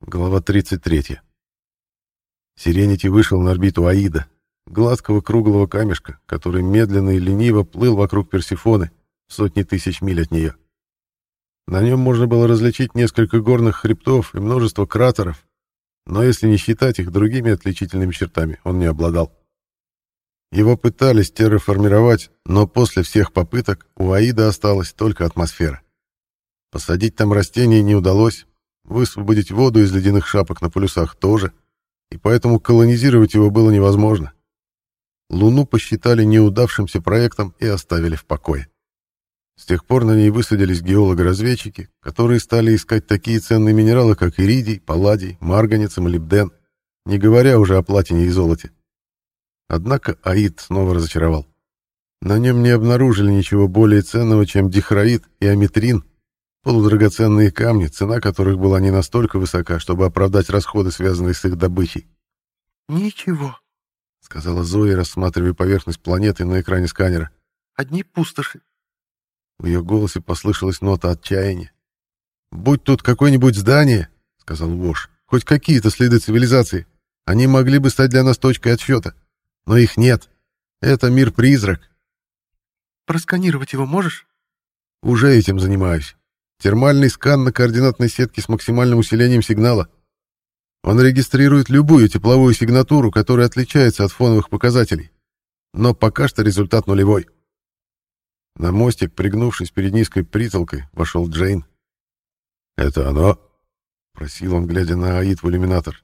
Глава 33. Сиренити вышел на орбиту Аида, гладкого круглого камешка, который медленно и лениво плыл вокруг Персифоны сотни тысяч миль от нее. На нем можно было различить несколько горных хребтов и множество кратеров, но если не считать их другими отличительными чертами, он не обладал. Его пытались терраформировать, но после всех попыток у Аида осталась только атмосфера. Посадить там растения не удалось, Высвободить воду из ледяных шапок на полюсах тоже, и поэтому колонизировать его было невозможно. Луну посчитали неудавшимся проектом и оставили в покое. С тех пор на ней высадились геологи-разведчики, которые стали искать такие ценные минералы, как иридий, палладий, марганец и молибден, не говоря уже о платине и золоте. Однако Аид снова разочаровал. На нем не обнаружили ничего более ценного, чем дихроид и аметрин, Полудрагоценные камни, цена которых была не настолько высока, чтобы оправдать расходы, связанные с их добычей. «Ничего», — сказала Зоя, рассматривая поверхность планеты на экране сканера. «Одни пустоши». В ее голосе послышалась нота отчаяния. «Будь тут какое-нибудь здание», — сказал Вош, — «хоть какие-то следы цивилизации. Они могли бы стать для нас точкой отсчета. Но их нет. Это мир-призрак». «Просканировать его можешь?» «Уже этим занимаюсь. Термальный скан на координатной сетке с максимальным усилением сигнала. Он регистрирует любую тепловую сигнатуру, которая отличается от фоновых показателей. Но пока что результат нулевой. На мостик, пригнувшись перед низкой притолкой, вошел Джейн. «Это оно?» — просил он, глядя на Аид в иллюминатор.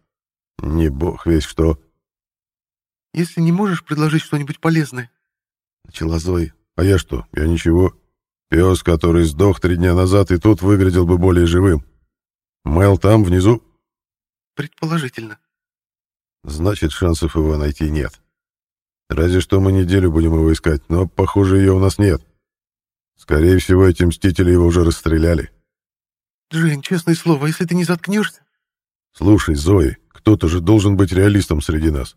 «Не бог весь что». «Если не можешь предложить что-нибудь полезное», — начала Зои. «А я что? Я ничего. Пес, который сдох три дня назад, и тут выглядел бы более живым. Мэл там, внизу? Предположительно. Значит, шансов его найти нет. Разве что мы неделю будем его искать, но, похоже, ее у нас нет. Скорее всего, эти мстители его уже расстреляли. Джейн, честное слово, если ты не заткнешься... Слушай, Зои, кто-то же должен быть реалистом среди нас.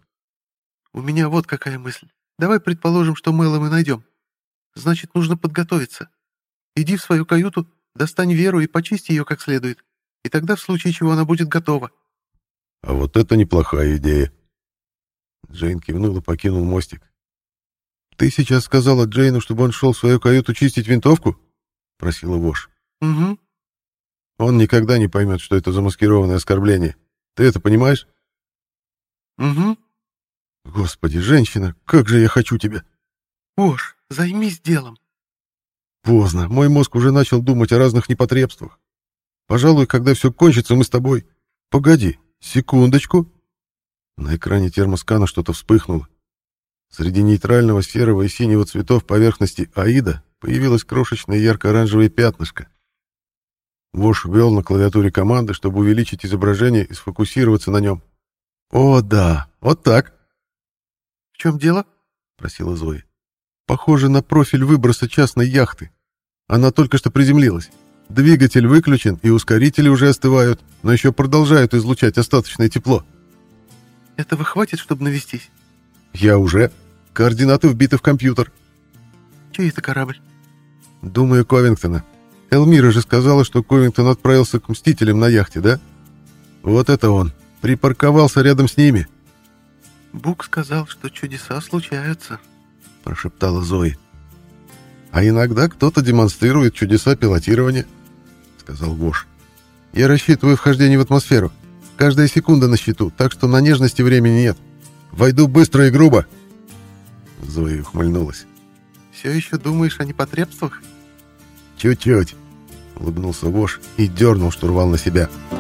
У меня вот какая мысль. Давай предположим, что Мэла мы найдем. Значит, нужно подготовиться. Иди в свою каюту, достань Веру и почисти ее как следует. И тогда, в случае чего, она будет готова. А вот это неплохая идея. Джейн кивнул и покинул мостик. «Ты сейчас сказала Джейну, чтобы он шел в свою каюту чистить винтовку?» — просила Вош. «Угу». «Он никогда не поймет, что это замаскированное оскорбление. Ты это понимаешь?» «Угу». «Господи, женщина, как же я хочу тебя!» «Вош, займись делом!» Поздно. Мой мозг уже начал думать о разных непотребствах. Пожалуй, когда все кончится, мы с тобой... Погоди, секундочку. На экране термоскана что-то вспыхнуло. Среди нейтрального серого и синего цветов поверхности Аида появилось крошечное ярко-оранжевое пятнышко. Вош ввел на клавиатуре команды, чтобы увеличить изображение и сфокусироваться на нем. «О, да, вот так!» «В чем дело?» — просила Зоя. «Похоже на профиль выброса частной яхты. Она только что приземлилась. Двигатель выключен, и ускорители уже остывают, но еще продолжают излучать остаточное тепло. Этого хватит, чтобы навестись? Я уже. Координаты вбиты в компьютер. Чей это корабль? Думаю, Ковингтона. Элмира же сказала, что Ковингтон отправился к Мстителям на яхте, да? Вот это он. Припарковался рядом с ними. Бук сказал, что чудеса случаются, прошептала Зои. А иногда кто-то демонстрирует чудеса пилотирования, сказал Вош. Я рассчитываю вхождение в атмосферу. Каждая секунда на счету, так что на нежности времени нет. Войду быстро и грубо. Зоя ухмыльнулась. Все еще думаешь о непотребствах? Чуть-чуть, улыбнулся Вош и дернул штурвал на себя. —